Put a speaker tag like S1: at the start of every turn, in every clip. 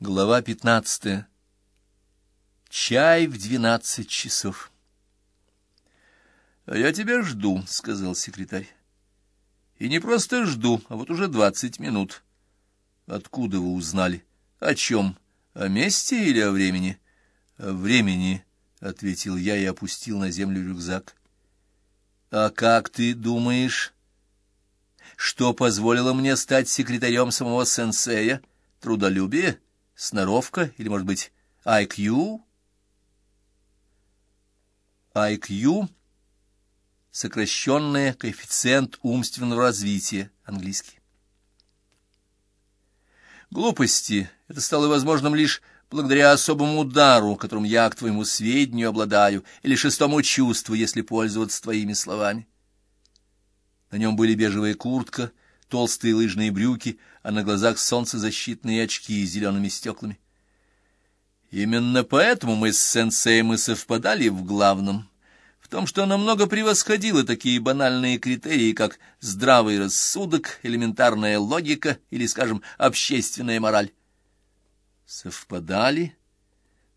S1: Глава пятнадцатая. Чай в двенадцать часов. — А я тебя жду, — сказал секретарь. — И не просто жду, а вот уже двадцать минут. — Откуда вы узнали? — О чем? О месте или о времени? — О времени, — ответил я и опустил на землю рюкзак. — А как ты думаешь, что позволило мне стать секретарем самого сенсея? Трудолюбие? — Сноровка или, может быть, IQ? IQ — сокращенный коэффициент умственного развития, английский. Глупости — это стало возможным лишь благодаря особому удару, которым я к твоему сведению обладаю, или шестому чувству, если пользоваться твоими словами. На нем были бежевая куртка — толстые лыжные брюки, а на глазах солнцезащитные очки с зелеными стеклами. Именно поэтому мы с сенсеем и совпадали в главном, в том, что она много превосходила такие банальные критерии, как здравый рассудок, элементарная логика или, скажем, общественная мораль. Совпадали?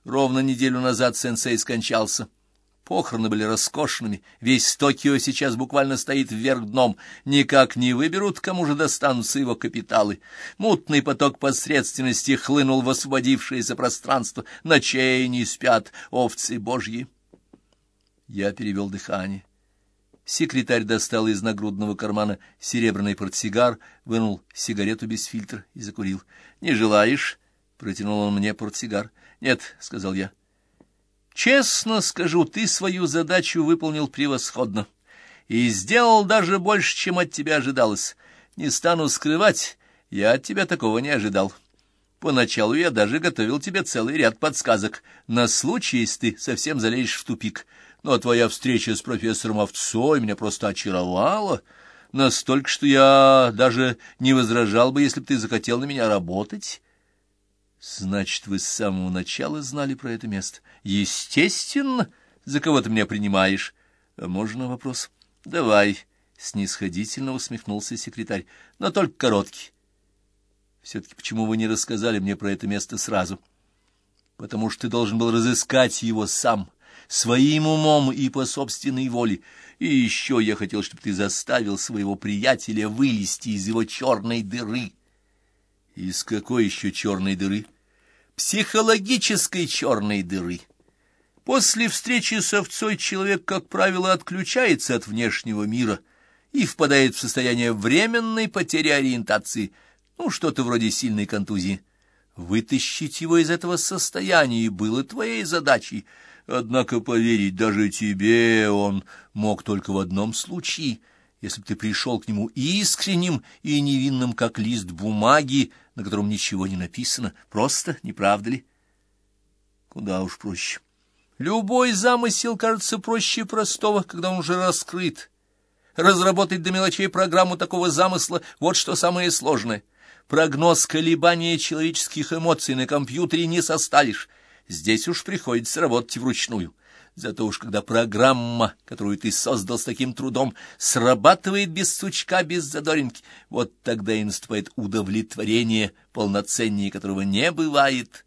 S1: Ровно неделю назад сенсей скончался. Похороны были роскошными, весь Токио сейчас буквально стоит вверх дном, никак не выберут, кому же достанутся его капиталы. Мутный поток посредственности хлынул в освободившееся пространство, ночей не спят овцы божьи. Я перевел дыхание. Секретарь достал из нагрудного кармана серебряный портсигар, вынул сигарету без фильтра и закурил. — Не желаешь? — протянул он мне портсигар. — Нет, — сказал я. — Честно скажу, ты свою задачу выполнил превосходно и сделал даже больше, чем от тебя ожидалось. Не стану скрывать, я от тебя такого не ожидал. Поначалу я даже готовил тебе целый ряд подсказок на случай, если ты совсем залезешь в тупик. Но твоя встреча с профессором Овцой меня просто очаровала, настолько, что я даже не возражал бы, если бы ты захотел на меня работать». Значит, вы с самого начала знали про это место? Естественно, за кого ты меня принимаешь? А можно вопрос? Давай, снисходительно усмехнулся секретарь, но только короткий. Все-таки почему вы не рассказали мне про это место сразу? Потому что ты должен был разыскать его сам, своим умом и по собственной воле. И еще я хотел, чтобы ты заставил своего приятеля вылезти из его черной дыры. Из какой еще черной дыры? Психологической черной дыры. После встречи с овцой человек, как правило, отключается от внешнего мира и впадает в состояние временной потери ориентации, ну, что-то вроде сильной контузии. Вытащить его из этого состояния было твоей задачей, однако поверить даже тебе он мог только в одном случае — если бы ты пришел к нему искренним и невинным, как лист бумаги, на котором ничего не написано, просто, не правда ли? Куда уж проще. Любой замысел кажется проще простого, когда он уже раскрыт. Разработать до мелочей программу такого замысла — вот что самое сложное. Прогноз колебания человеческих эмоций на компьютере не составишь. Здесь уж приходится работать вручную. Зато уж когда программа, которую ты создал с таким трудом, срабатывает без сучка, без задоринки, вот тогда и наступает удовлетворение, полноценнее которого не бывает.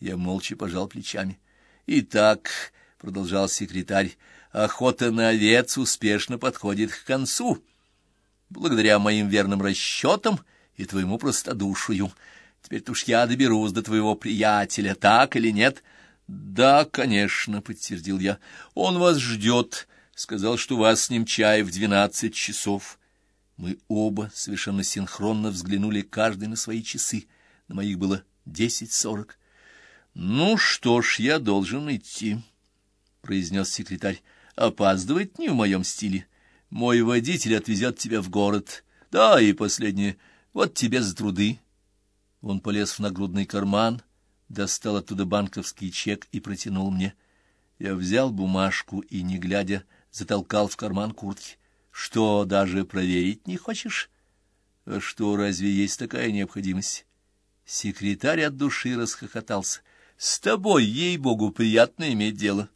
S1: Я молча пожал плечами. «Итак», — продолжал секретарь, — «охота на овец успешно подходит к концу. Благодаря моим верным расчетам и твоему простодушию. Теперь-то уж я доберусь до твоего приятеля, так или нет?» «Да, конечно», — подтвердил я. «Он вас ждет. Сказал, что вас с ним чай в двенадцать часов». Мы оба совершенно синхронно взглянули каждый на свои часы. На моих было десять сорок. «Ну что ж, я должен идти», — произнес секретарь. «Опаздывать не в моем стиле. Мой водитель отвезет тебя в город. Да, и последнее. Вот тебе за труды». Он полез в нагрудный карман — достал оттуда банковский чек и протянул мне. Я взял бумажку и, не глядя, затолкал в карман куртки. Что, даже проверить не хочешь? А что, разве есть такая необходимость? Секретарь от души расхохотался. С тобой, ей-богу, приятно иметь дело.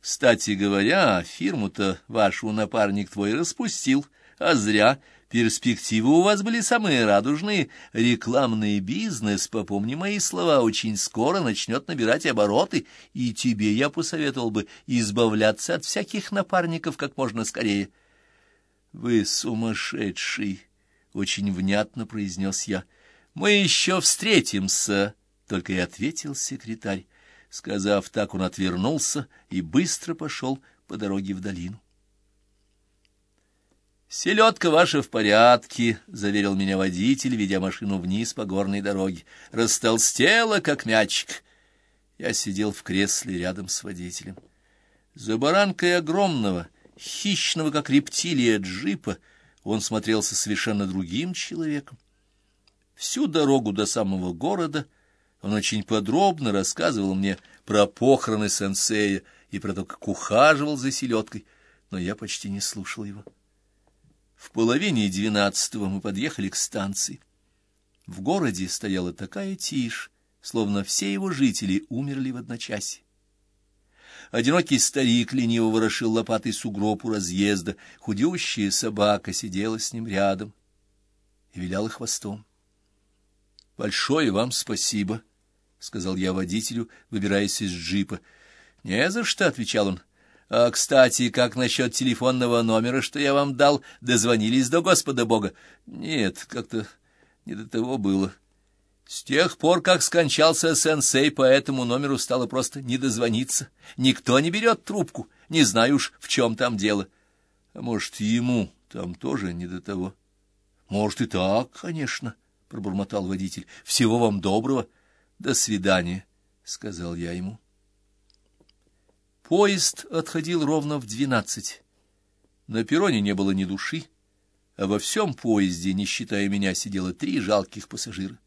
S1: Кстати говоря, фирму-то вашу напарник твой распустил, а зря. Перспективы у вас были самые радужные. Рекламный бизнес, попомни мои слова, очень скоро начнет набирать обороты, и тебе я посоветовал бы избавляться от всяких напарников как можно скорее. — Вы сумасшедший! — очень внятно произнес я. — Мы еще встретимся, — только и ответил секретарь. Сказав так, он отвернулся и быстро пошел по дороге в долину. «Селедка ваша в порядке», — заверил меня водитель, ведя машину вниз по горной дороге. «Растолстела, как мячик». Я сидел в кресле рядом с водителем. За баранкой огромного, хищного, как рептилия, джипа он смотрелся совершенно другим человеком. Всю дорогу до самого города он очень подробно рассказывал мне про похороны сенсея и про то, как ухаживал за селедкой, но я почти не слушал его. В половине двенадцатого мы подъехали к станции. В городе стояла такая тишь, словно все его жители умерли в одночасье. Одинокий старик лениво ворошил лопатой сугроб у разъезда, худющая собака сидела с ним рядом и виляла хвостом. — Большое вам спасибо, — сказал я водителю, выбираясь из джипа. — Не за что, — отвечал он. А, кстати, как насчет телефонного номера, что я вам дал? Дозвонились до Господа Бога? Нет, как-то не до того было. С тех пор, как скончался сенсей, по этому номеру стало просто не дозвониться. Никто не берет трубку, не знаю уж, в чем там дело. А может, ему там тоже не до того? Может, и так, конечно, — пробормотал водитель. Всего вам доброго. До свидания, — сказал я ему. Поезд отходил ровно в двенадцать. На перроне не было ни души, а во всем поезде, не считая меня, сидело три жалких пассажира.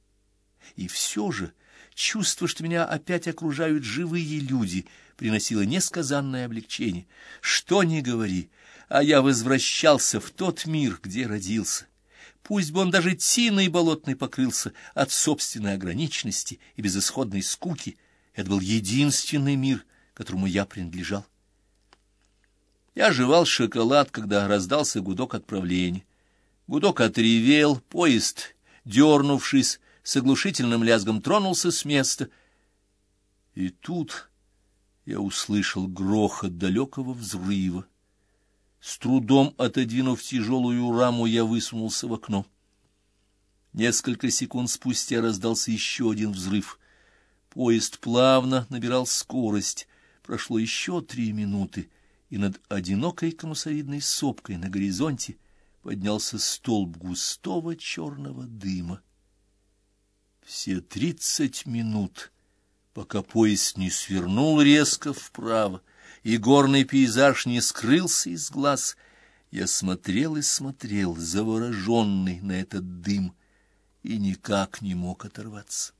S1: И все же чувство, что меня опять окружают живые люди, приносило несказанное облегчение. Что ни говори, а я возвращался в тот мир, где родился. Пусть бы он даже тиной болотной покрылся от собственной ограниченности и безысходной скуки, это был единственный мир — которому я принадлежал. Я жевал шоколад, когда раздался гудок отправления. Гудок отревел, поезд, дернувшись, с оглушительным лязгом тронулся с места. И тут я услышал грохот далекого взрыва. С трудом отодвинув тяжелую раму, я высунулся в окно. Несколько секунд спустя раздался еще один взрыв. Поезд плавно набирал скорость. Прошло еще три минуты, и над одинокой конусовидной сопкой на горизонте поднялся столб густого черного дыма. Все тридцать минут, пока поезд не свернул резко вправо, и горный пейзаж не скрылся из глаз, я смотрел и смотрел, завороженный на этот дым, и никак не мог оторваться.